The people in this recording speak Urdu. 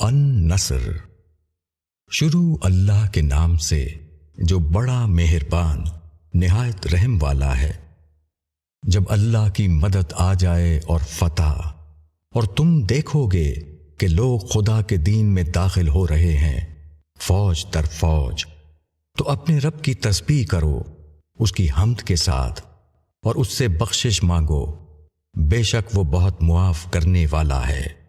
ان نصر شروع اللہ کے نام سے جو بڑا مہربان، نہایت رحم والا ہے۔ جب اللہ کی مدد آ جائے اور فتح، اور تم دیکھو گے کہ لوگ خدا کے دین میں داخل ہو رہے ہیں، فوج در فوج۔ تو اپنے رب کی تسبیح کرو، اس کی حمد کے ساتھ، اور اس سے بخشش مانگو۔ بے شک وہ بہت معاف کرنے والا ہے۔